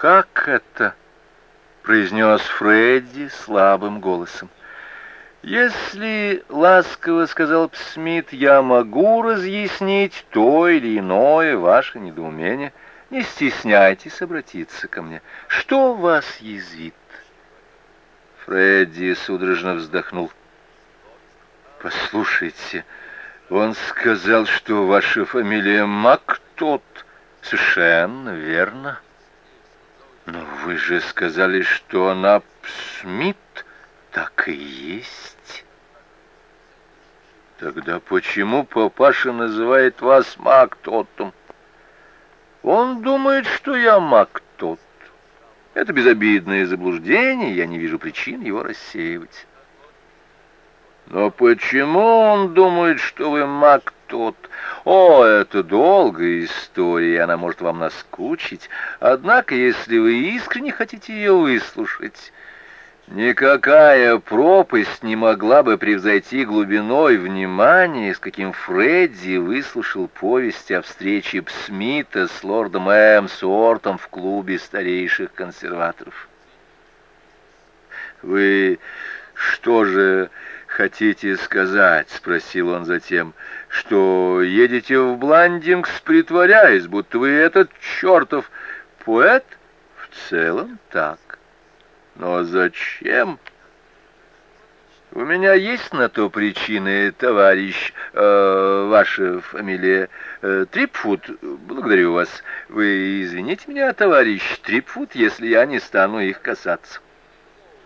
«Как это?» — произнес Фредди слабым голосом. «Если, — ласково сказал Смит, — я могу разъяснить то или иное ваше недоумение, не стесняйтесь обратиться ко мне. Что вас язвит?» Фредди судорожно вздохнул. «Послушайте, он сказал, что ваша фамилия Мактот. Совершенно верно. Но вы же сказали, что она Смит. Так и есть. Тогда почему папаша называет вас Мактотом? Он думает, что я Мактот. Это безобидное заблуждение, я не вижу причин его рассеивать. Но почему он думает, что вы маг тот? О, это долгая история, она может вам наскучить. Однако, если вы искренне хотите ее выслушать, никакая пропасть не могла бы превзойти глубиной внимания, с каким Фредди выслушал повесть о встрече Смита с лордом Эмсуортом в клубе старейших консерваторов. Вы что же хотите сказать?» — спросил он затем. «Что едете в Бландингс, притворяясь, будто вы этот чертов поэт?» «В целом так. Но зачем?» «У меня есть на то причины, товарищ, э, ваша фамилия э, Трипфуд. Благодарю вас. Вы извините меня, товарищ Трипфуд, если я не стану их касаться.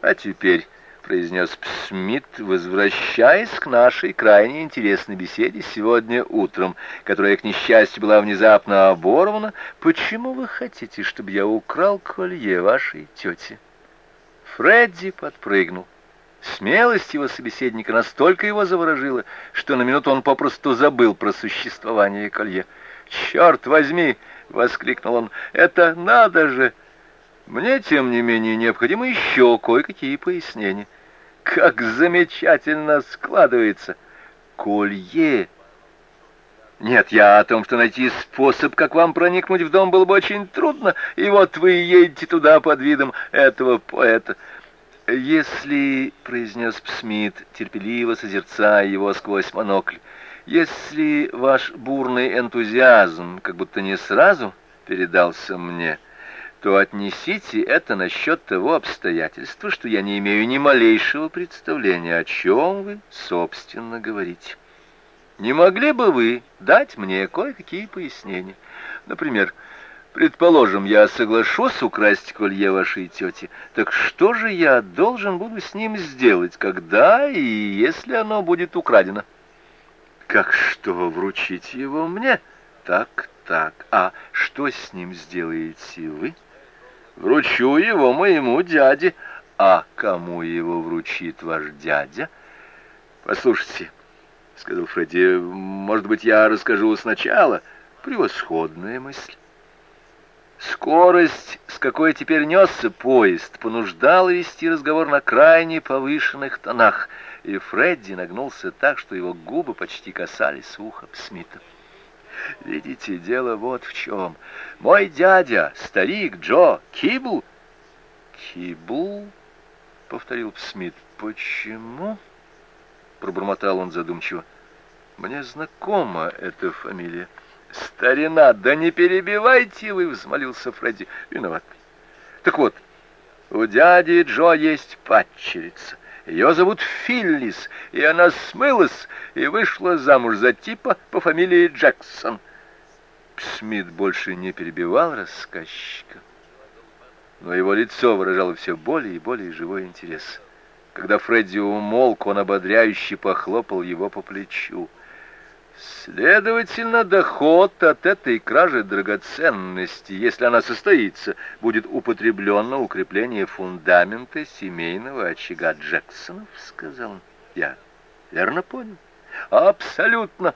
А теперь — произнес Смит, возвращаясь к нашей крайне интересной беседе сегодня утром, которая, к несчастью, была внезапно оборвана. «Почему вы хотите, чтобы я украл колье вашей тети?» Фредди подпрыгнул. Смелость его собеседника настолько его заворожила, что на минуту он попросту забыл про существование колье. «Черт возьми!» — воскликнул он. «Это надо же!» Мне, тем не менее, необходимо еще кое-какие пояснения. Как замечательно складывается колье. Нет, я о том, что найти способ, как вам проникнуть в дом, было бы очень трудно, и вот вы едете туда под видом этого поэта. Если, — произнес Смит, терпеливо созерцая его сквозь монокль, — если ваш бурный энтузиазм как будто не сразу передался мне, — то отнесите это насчет того обстоятельства, что я не имею ни малейшего представления, о чем вы, собственно, говорите. Не могли бы вы дать мне кое-какие пояснения? Например, предположим, я соглашусь украсть колье вашей тети, так что же я должен буду с ним сделать, когда и если оно будет украдено? Как что, вручить его мне? Так, так. А что с ним сделаете вы? — Вручу его моему дяде. А кому его вручит ваш дядя? Послушайте, — сказал Фредди, — может быть, я расскажу сначала. Превосходная мысль. Скорость, с какой теперь несся поезд, понуждала вести разговор на крайне повышенных тонах, и Фредди нагнулся так, что его губы почти касались уха Смита. Видите, дело вот в чем. Мой дядя, старик Джо Кибл... Кибл? — повторил Смит. Почему? — пробормотал он задумчиво. Мне знакома эта фамилия. Старина, да не перебивайте вы, взмолился Фредди. Виноват. Так вот, у дяди Джо есть падчерица. Ее зовут Филлис, и она смылась и вышла замуж за типа по фамилии Джексон. Смит больше не перебивал рассказчика, но его лицо выражало все более и более живой интерес. Когда Фредди умолк, он ободряюще похлопал его по плечу. Следовательно, доход от этой кражи драгоценности, если она состоится, будет употреблен на укрепление фундамента семейного очага Джексонов, сказал он. Я верно понял? Абсолютно.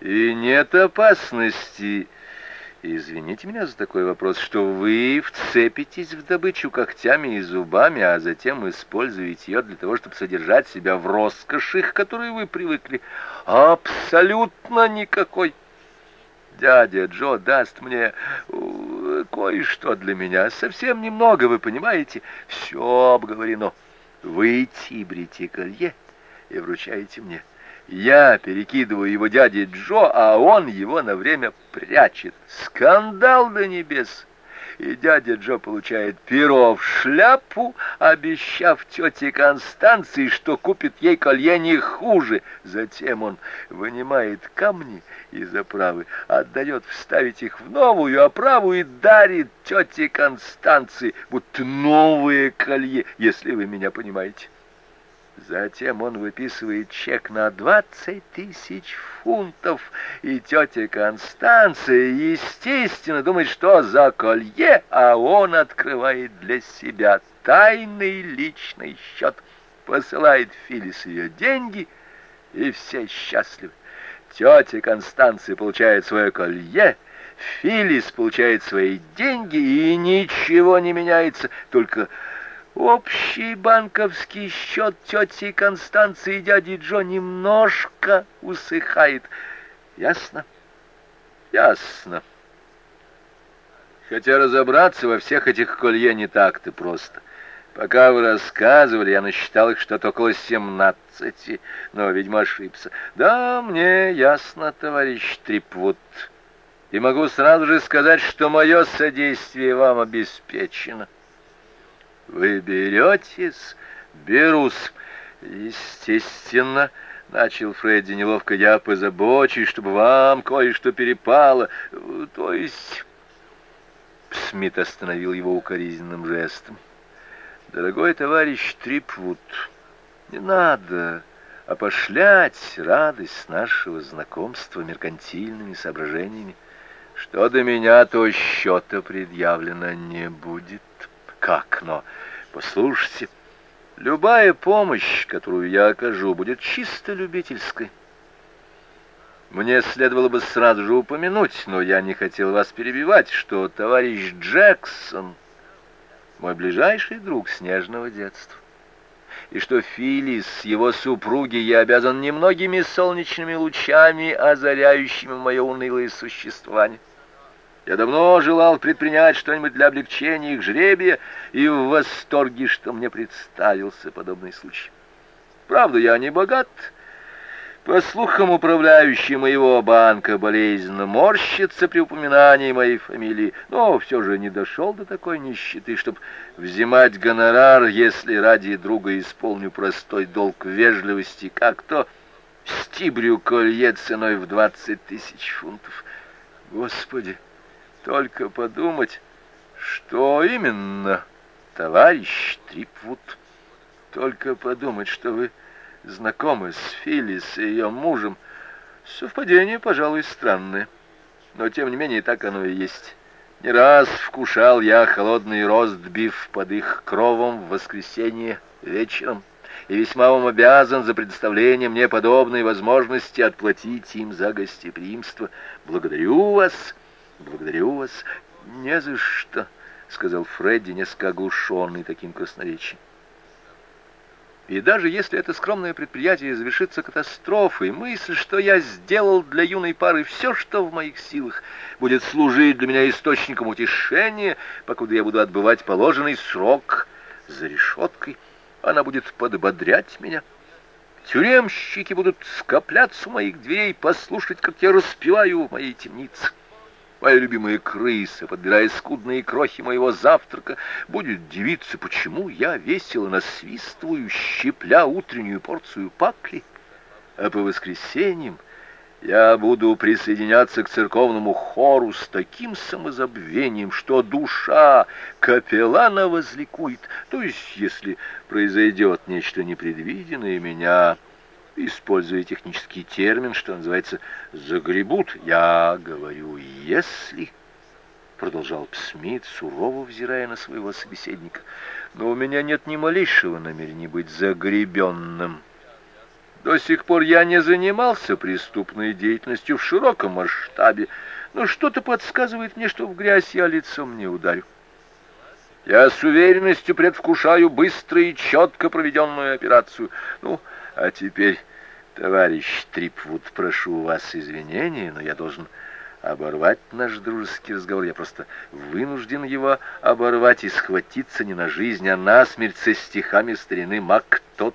И нет опасности Извините меня за такой вопрос, что вы вцепитесь в добычу когтями и зубами, а затем используете ее для того, чтобы содержать себя в роскоши, к которой вы привыкли. Абсолютно никакой. Дядя Джо даст мне кое-что для меня, совсем немного, вы понимаете. Все обговорено. Вы тибрите колье и вручаете мне. Я перекидываю его дяде Джо, а он его на время прячет. Скандал до небес и дядя Джо получает перо в шляпу, обещав тете Констанции, что купит ей колье не хуже. Затем он вынимает камни из оправы, отдает вставить их в новую оправу и дарит тете Констанции, будто новое колье, если вы меня понимаете. Затем он выписывает чек на двадцать тысяч фунтов, и тетя Констанция, естественно, думает, что за колье, а он открывает для себя тайный личный счет, посылает Филис ее деньги, и все счастливы. Тетя Констанция получает свое колье, Филис получает свои деньги, и ничего не меняется, только Общий банковский счет тети Констанции и дяди Джо немножко усыхает. Ясно? Ясно. Хотя разобраться во всех этих колье не так-то просто. Пока вы рассказывали, я насчитал их что-то около семнадцати, но, видимо, ошибся. Да, мне ясно, товарищ Трипвуд. И могу сразу же сказать, что мое содействие вам обеспечено. Вы беретесь? Берусь. Естественно, начал Фредди неловко, я позабочусь, чтобы вам кое-что перепало. То есть... Смит остановил его укоризненным жестом. Дорогой товарищ Трипвуд, не надо опошлять радость нашего знакомства меркантильными соображениями. Что до меня, то счета предъявлено не будет как, но послушайте, любая помощь, которую я окажу, будет чисто любительской. Мне следовало бы сразу же упомянуть, но я не хотел вас перебивать, что товарищ Джексон мой ближайший друг снежного детства, и что Филис, его супруге, я обязан немногими солнечными лучами, озаряющими мое унылое существование. Я давно желал предпринять что-нибудь для облегчения их жребия и в восторге, что мне представился подобный случай. Правда, я не богат. По слухам, управляющий моего банка болезненно морщится при упоминании моей фамилии, но все же не дошел до такой нищеты, чтобы взимать гонорар, если ради друга исполню простой долг вежливости, как то стибрю колье ценой в двадцать тысяч фунтов. Господи! Только подумать, что именно, товарищ Трипвуд. Только подумать, что вы знакомы с Филлис и ее мужем. Совпадение, пожалуй, странное. Но, тем не менее, так оно и есть. Не раз вкушал я холодный ростбиф под их кровом в воскресенье вечером, и весьма вам обязан за предоставление мне подобной возможности отплатить им за гостеприимство. Благодарю вас «Благодарю вас. Не за что», — сказал Фредди, несколько оглушенный таким красноречием. И даже если это скромное предприятие завершится катастрофой, мысль, что я сделал для юной пары все, что в моих силах, будет служить для меня источником утешения, покуда я буду отбывать положенный срок за решеткой, она будет подбодрять меня. Тюремщики будут скопляться у моих дверей, послушать, как я распеваю в моей темнице. Моя любимая крыса, подбирая скудные крохи моего завтрака, будет дивиться, почему я весело насвистываю, щепля утреннюю порцию пакли. А по воскресеньям я буду присоединяться к церковному хору с таким самозабвением, что душа капеллана возликует. То есть, если произойдет нечто непредвиденное, меня используя технический термин, что называется «загребут». Я говорю «если», — продолжал Смит, сурово взирая на своего собеседника, «но у меня нет ни малейшего намерения быть загребенным». До сих пор я не занимался преступной деятельностью в широком масштабе, но что-то подсказывает мне, что в грязь я лицом не ударю. Я с уверенностью предвкушаю быстро и четко проведенную операцию. Ну, а теперь, товарищ Трипвуд, прошу у вас извинения, но я должен оборвать наш дружеский разговор. Я просто вынужден его оборвать и схватиться не на жизнь, а на смерть со стихами старины Мак. Тот